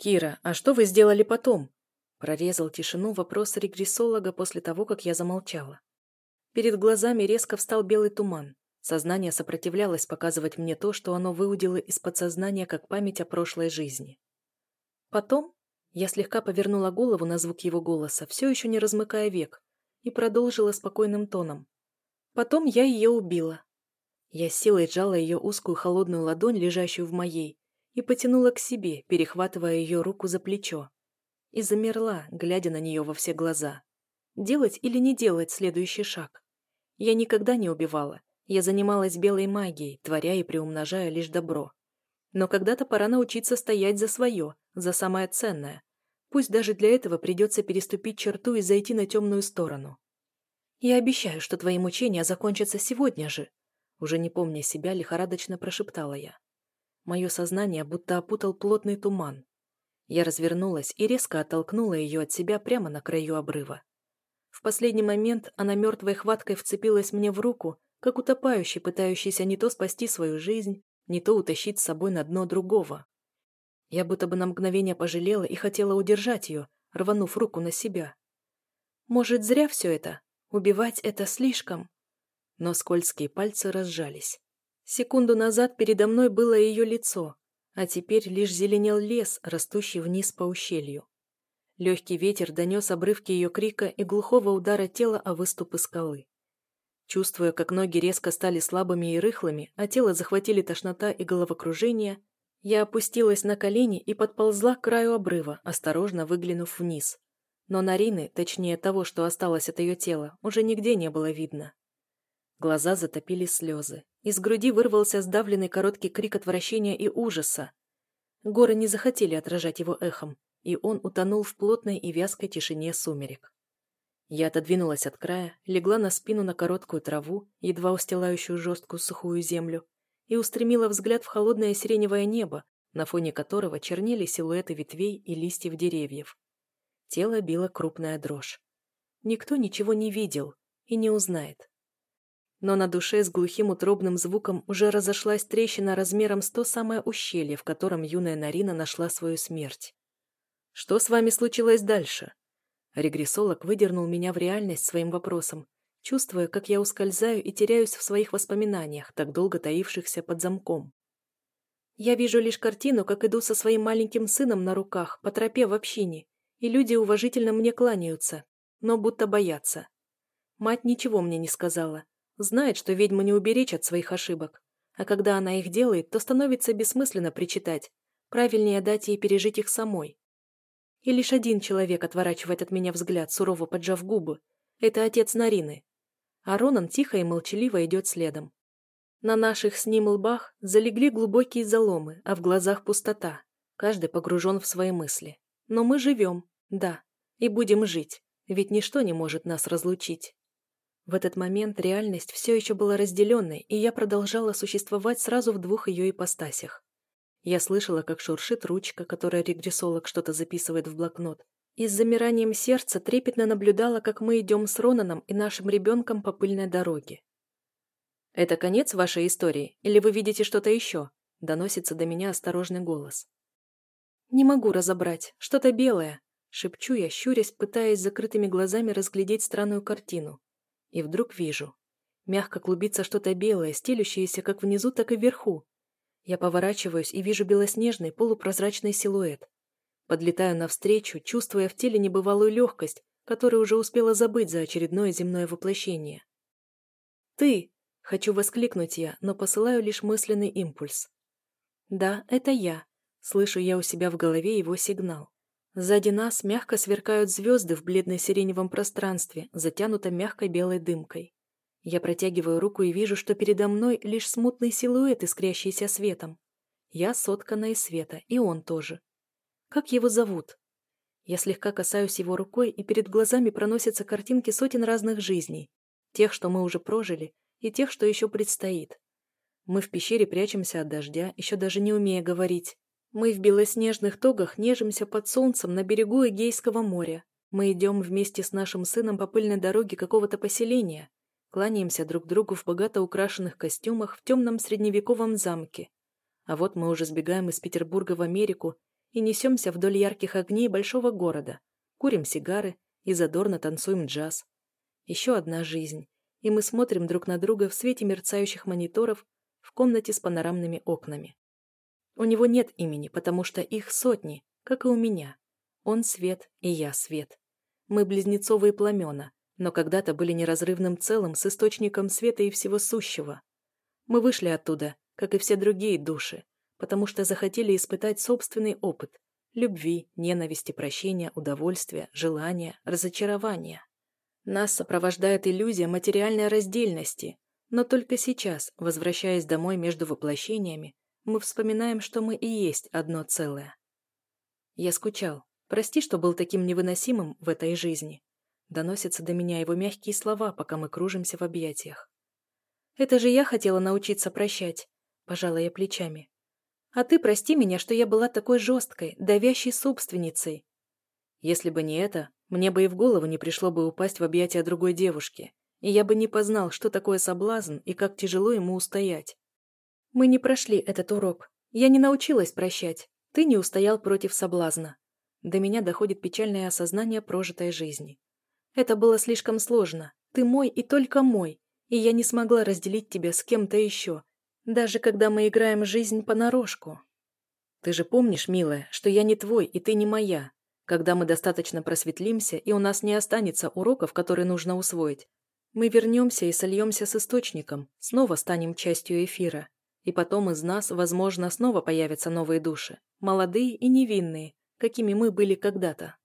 «Кира, а что вы сделали потом?» Прорезал тишину вопрос регрессолога после того, как я замолчала. Перед глазами резко встал белый туман. Сознание сопротивлялось показывать мне то, что оно выудило из подсознания как память о прошлой жизни. Потом я слегка повернула голову на звук его голоса, все еще не размыкая век, и продолжила спокойным тоном. Потом я ее убила. Я силой сжала ее узкую холодную ладонь, лежащую в моей, и потянула к себе, перехватывая ее руку за плечо. И замерла, глядя на нее во все глаза. Делать или не делать следующий шаг? Я никогда не убивала. Я занималась белой магией, творя и приумножая лишь добро. Но когда-то пора научиться стоять за свое, за самое ценное. Пусть даже для этого придется переступить черту и зайти на темную сторону. Я обещаю, что твои мучения закончатся сегодня же. Уже не помня себя, лихорадочно прошептала я. Мое сознание будто опутал плотный туман. Я развернулась и резко оттолкнула ее от себя прямо на краю обрыва. В последний момент она мертвой хваткой вцепилась мне в руку, как утопающий, пытающийся не то спасти свою жизнь, не то утащить с собой на дно другого. Я будто бы на мгновение пожалела и хотела удержать ее, рванув руку на себя. Может, зря все это? Убивать это слишком. Но скользкие пальцы разжались. Секунду назад передо мной было ее лицо, а теперь лишь зеленел лес, растущий вниз по ущелью. Легкий ветер донес обрывки ее крика и глухого удара тела о выступы скалы. Чувствуя, как ноги резко стали слабыми и рыхлыми, а тело захватили тошнота и головокружение, я опустилась на колени и подползла к краю обрыва, осторожно выглянув вниз. Но Нарины, точнее того, что осталось от ее тела, уже нигде не было видно. Глаза затопили слезы. Из груди вырвался сдавленный короткий крик отвращения и ужаса. Горы не захотели отражать его эхом, и он утонул в плотной и вязкой тишине сумерек. Я отодвинулась от края, легла на спину на короткую траву, едва устилающую жесткую сухую землю, и устремила взгляд в холодное сиреневое небо, на фоне которого чернели силуэты ветвей и листьев деревьев. Тело било крупная дрожь. Никто ничего не видел и не узнает. Но на душе с глухим утробным звуком уже разошлась трещина размером с то самое ущелье, в котором юная Нарина нашла свою смерть. «Что с вами случилось дальше?» Регрессолог выдернул меня в реальность своим вопросом, чувствуя, как я ускользаю и теряюсь в своих воспоминаниях, так долго таившихся под замком. Я вижу лишь картину, как иду со своим маленьким сыном на руках по тропе в общине, и люди уважительно мне кланяются, но будто боятся. Мать ничего мне не сказала. Знает, что ведьму не уберечь от своих ошибок. А когда она их делает, то становится бессмысленно причитать. Правильнее дать ей пережить их самой. И лишь один человек отворачивает от меня взгляд, сурово поджав губы. Это отец Нарины. А Ронан тихо и молчаливо идет следом. На наших с ним лбах залегли глубокие заломы, а в глазах пустота. Каждый погружен в свои мысли. Но мы живем, да, и будем жить, ведь ничто не может нас разлучить. В этот момент реальность все еще была разделенной, и я продолжала существовать сразу в двух ее ипостасях. Я слышала, как шуршит ручка, которая регрессолог что-то записывает в блокнот, и с замиранием сердца трепетно наблюдала, как мы идем с Ронаном и нашим ребенком по пыльной дороге. «Это конец вашей истории, или вы видите что-то еще?» – доносится до меня осторожный голос. «Не могу разобрать. Что-то белое. Шепчу я, щурясь, пытаясь закрытыми глазами разглядеть странную картину. И вдруг вижу. Мягко клубится что-то белое, стелющееся как внизу, так и вверху. Я поворачиваюсь и вижу белоснежный полупрозрачный силуэт. Подлетаю навстречу, чувствуя в теле небывалую легкость, которую уже успела забыть за очередное земное воплощение. «Ты!» — хочу воскликнуть я, но посылаю лишь мысленный импульс. «Да, это я», — слышу я у себя в голове его сигнал. Сзади нас мягко сверкают звезды в бледно-сиреневом пространстве, затянутом мягкой белой дымкой. Я протягиваю руку и вижу, что передо мной лишь смутный силуэт, искрящийся светом. Я соткана из света, и он тоже. Как его зовут? Я слегка касаюсь его рукой, и перед глазами проносятся картинки сотен разных жизней. Тех, что мы уже прожили, и тех, что еще предстоит. Мы в пещере прячемся от дождя, еще даже не умея говорить. Мы в белоснежных тогах нежимся под солнцем на берегу Эгейского моря. Мы идем вместе с нашим сыном по пыльной дороге какого-то поселения. Кланяемся друг другу в богато украшенных костюмах в темном средневековом замке. А вот мы уже сбегаем из Петербурга в Америку и несемся вдоль ярких огней большого города, курим сигары и задорно танцуем джаз. Еще одна жизнь, и мы смотрим друг на друга в свете мерцающих мониторов в комнате с панорамными окнами. У него нет имени, потому что их сотни, как и у меня. Он свет, и я свет. Мы близнецовые пламена, но когда-то были неразрывным целым с источником света и всего сущего. Мы вышли оттуда, как и все другие души, потому что захотели испытать собственный опыт любви, ненависти, прощения, удовольствия, желания, разочарования. Нас сопровождает иллюзия материальной раздельности, но только сейчас, возвращаясь домой между воплощениями, мы вспоминаем, что мы и есть одно целое. Я скучал. Прости, что был таким невыносимым в этой жизни. Доносятся до меня его мягкие слова, пока мы кружимся в объятиях. Это же я хотела научиться прощать, пожала я плечами. А ты прости меня, что я была такой жесткой, давящей собственницей. Если бы не это, мне бы и в голову не пришло бы упасть в объятия другой девушки, и я бы не познал, что такое соблазн и как тяжело ему устоять. Мы не прошли этот урок. Я не научилась прощать. Ты не устоял против соблазна. До меня доходит печальное осознание прожитой жизни. Это было слишком сложно. Ты мой и только мой, и я не смогла разделить тебя с кем-то еще, даже когда мы играем жизнь понарошку. Ты же помнишь, милая, что я не твой, и ты не моя. Когда мы достаточно просветлимся, и у нас не останется уроков, которые нужно усвоить, мы вернемся и сольемся с источником, снова станем частью эфира. И потом из нас, возможно, снова появятся новые души, молодые и невинные, какими мы были когда-то.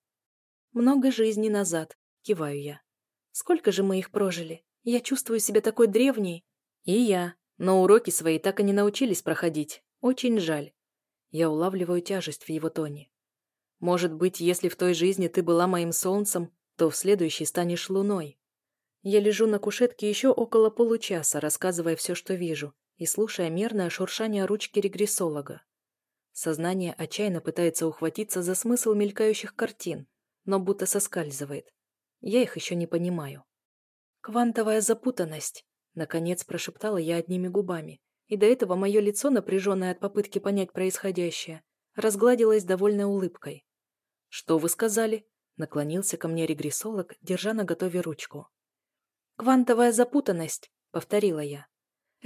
Много жизней назад, киваю я. Сколько же мы их прожили? Я чувствую себя такой древней. И я, но уроки свои так и не научились проходить. Очень жаль. Я улавливаю тяжесть в его тоне. Может быть, если в той жизни ты была моим солнцем, то в следующей станешь луной. Я лежу на кушетке еще около получаса, рассказывая все, что вижу, и слушая мерное шуршание ручки регрессолога. Сознание отчаянно пытается ухватиться за смысл мелькающих картин, но будто соскальзывает. Я их еще не понимаю. Квантовая запутанность. Наконец прошептала я одними губами, и до этого мое лицо, напряженное от попытки понять происходящее, разгладилось довольной улыбкой. «Что вы сказали?» — наклонился ко мне регрессолог, держа на готове ручку. «Квантовая запутанность», — повторила я.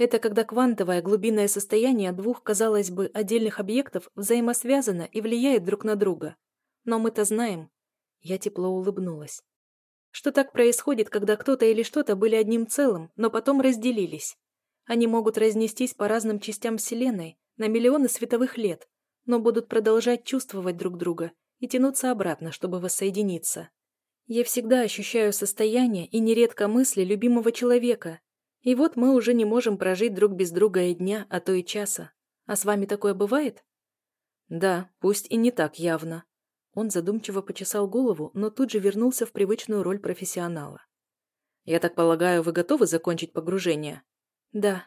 «Это когда квантовое глубинное состояние двух, казалось бы, отдельных объектов взаимосвязано и влияет друг на друга. Но мы-то знаем». Я тепло улыбнулась что так происходит, когда кто-то или что-то были одним целым, но потом разделились. Они могут разнестись по разным частям Вселенной на миллионы световых лет, но будут продолжать чувствовать друг друга и тянуться обратно, чтобы воссоединиться. Я всегда ощущаю состояние и нередко мысли любимого человека. И вот мы уже не можем прожить друг без друга и дня, а то и часа. А с вами такое бывает? Да, пусть и не так явно, он задумчиво почесал голову, но тут же вернулся в привычную роль профессионала. «Я так полагаю, вы готовы закончить погружение?» «Да».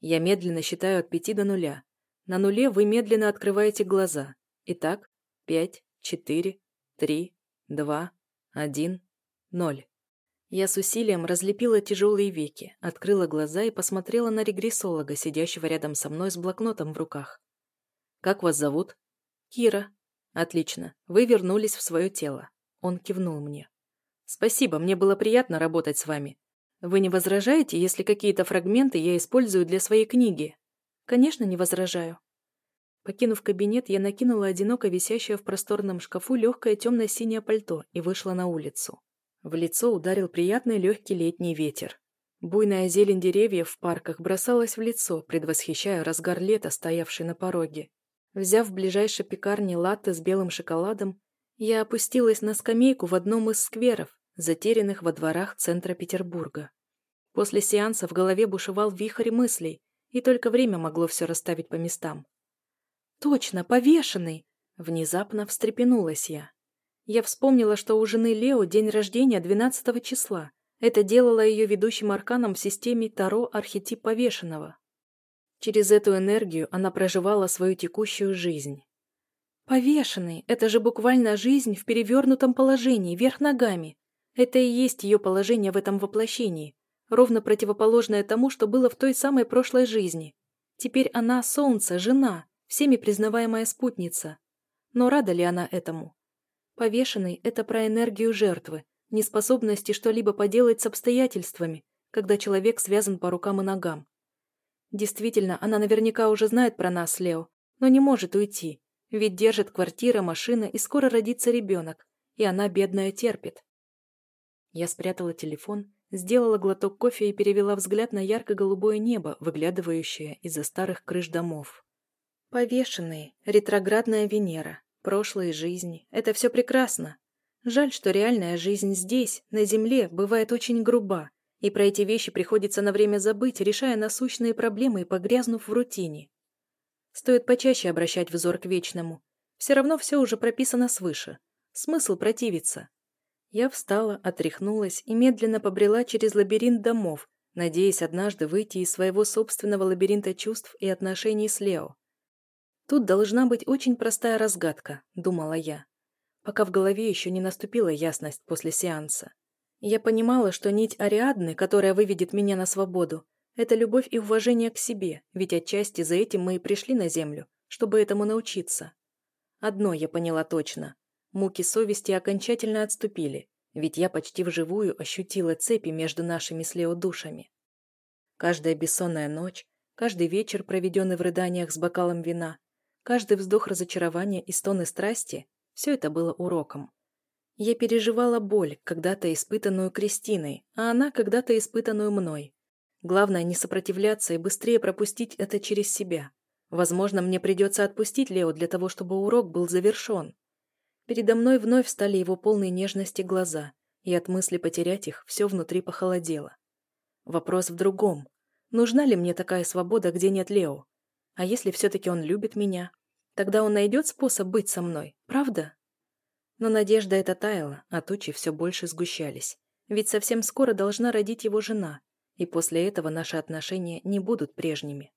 Я медленно считаю от пяти до нуля. На нуле вы медленно открываете глаза. Итак, пять, четыре, три, два, один, ноль. Я с усилием разлепила тяжелые веки, открыла глаза и посмотрела на регрессолога, сидящего рядом со мной с блокнотом в руках. «Как вас зовут?» «Кира», «Отлично. Вы вернулись в свое тело». Он кивнул мне. «Спасибо, мне было приятно работать с вами. Вы не возражаете, если какие-то фрагменты я использую для своей книги?» «Конечно, не возражаю». Покинув кабинет, я накинула одиноко висящее в просторном шкафу легкое темно-синее пальто и вышла на улицу. В лицо ударил приятный легкий летний ветер. Буйная зелень деревьев в парках бросалась в лицо, предвосхищая разгар лета, стоявший на пороге. Взяв в ближайшей пекарне латте с белым шоколадом, я опустилась на скамейку в одном из скверов, затерянных во дворах центра Петербурга. После сеанса в голове бушевал вихрь мыслей, и только время могло все расставить по местам. «Точно, повешенный!» Внезапно встрепенулась я. Я вспомнила, что у жены Лео день рождения 12 числа. Это делало ее ведущим арканом в системе Таро архетип повешенного. Через эту энергию она проживала свою текущую жизнь. Повешенный – это же буквально жизнь в перевернутом положении, вверх ногами. Это и есть ее положение в этом воплощении, ровно противоположное тому, что было в той самой прошлой жизни. Теперь она – солнце, жена, всеми признаваемая спутница. Но рада ли она этому? Повешенный – это про энергию жертвы, неспособности что-либо поделать с обстоятельствами, когда человек связан по рукам и ногам. Действительно, она наверняка уже знает про нас, Лео, но не может уйти, ведь держит квартира, машина и скоро родится ребенок, и она, бедная, терпит. Я спрятала телефон, сделала глоток кофе и перевела взгляд на ярко-голубое небо, выглядывающее из-за старых крыш домов. Повешенные, ретроградная Венера, прошлые жизни – это все прекрасно. Жаль, что реальная жизнь здесь, на Земле, бывает очень груба, и про эти вещи приходится на время забыть, решая насущные проблемы и погрязнув в рутине. Стоит почаще обращать взор к вечному. Все равно все уже прописано свыше. Смысл противиться. Я встала, отряхнулась и медленно побрела через лабиринт домов, надеясь однажды выйти из своего собственного лабиринта чувств и отношений с Лео. Тут должна быть очень простая разгадка, думала я, пока в голове еще не наступила ясность после сеанса. Я понимала, что нить Ариадны, которая выведет меня на свободу, это любовь и уважение к себе, ведь отчасти за этим мы и пришли на Землю, чтобы этому научиться. Одно я поняла точно. Муки совести окончательно отступили, ведь я почти вживую ощутила цепи между нашими с Лео душами. Каждая бессонная ночь, каждый вечер, проведенный в рыданиях с бокалом вина, каждый вздох разочарования и стоны страсти – все это было уроком. Я переживала боль, когда-то испытанную Кристиной, а она когда-то испытанную мной. Главное не сопротивляться и быстрее пропустить это через себя. Возможно, мне придется отпустить Лео для того, чтобы урок был завершен. Передо мной вновь встали его полные нежности глаза, и от мысли потерять их все внутри похолодело. Вопрос в другом. Нужна ли мне такая свобода, где нет Лео? А если все-таки он любит меня? Тогда он найдет способ быть со мной, правда? Но надежда эта таяла, а тучи все больше сгущались. Ведь совсем скоро должна родить его жена, и после этого наши отношения не будут прежними.